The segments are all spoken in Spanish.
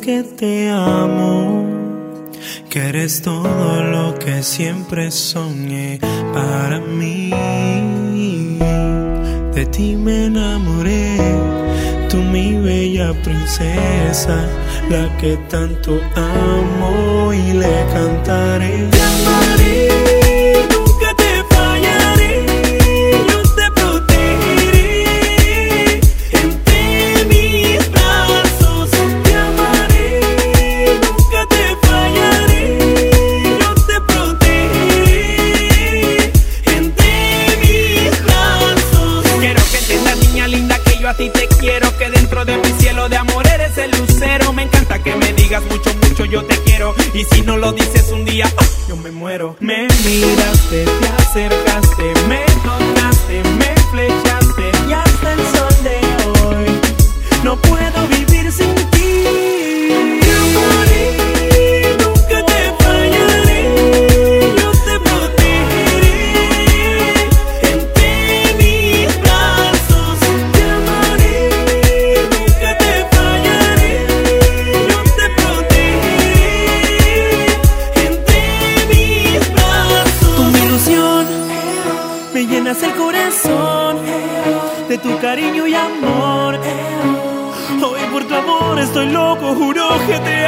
que te amo, que eres todo lo que siempre soñé para mí. De ti me enamoré, tú mi bella princesa, la que tanto amo y le Dentro de mi cielo de amor eres el lucero. Me encanta que me digas mucho, mucho, yo te quiero. Y si no lo dices un día, ¡ah! yo me muero. Me miraste, te acercaste, me de tu cariño y amor. Hoy por tu amor estoy loco, juro que te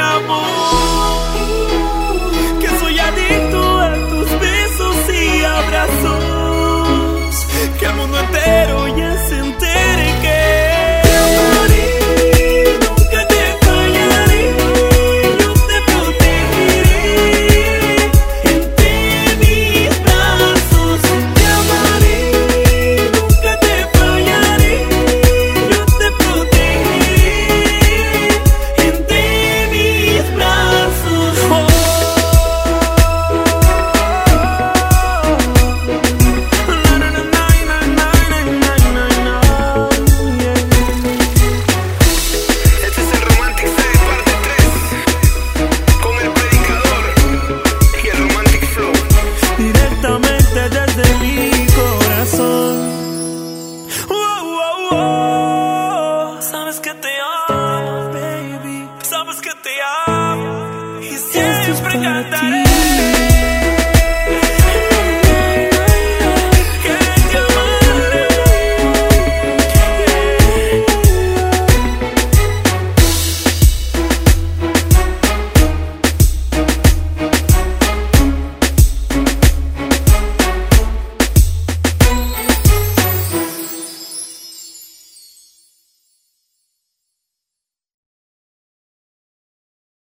siempre cantaré.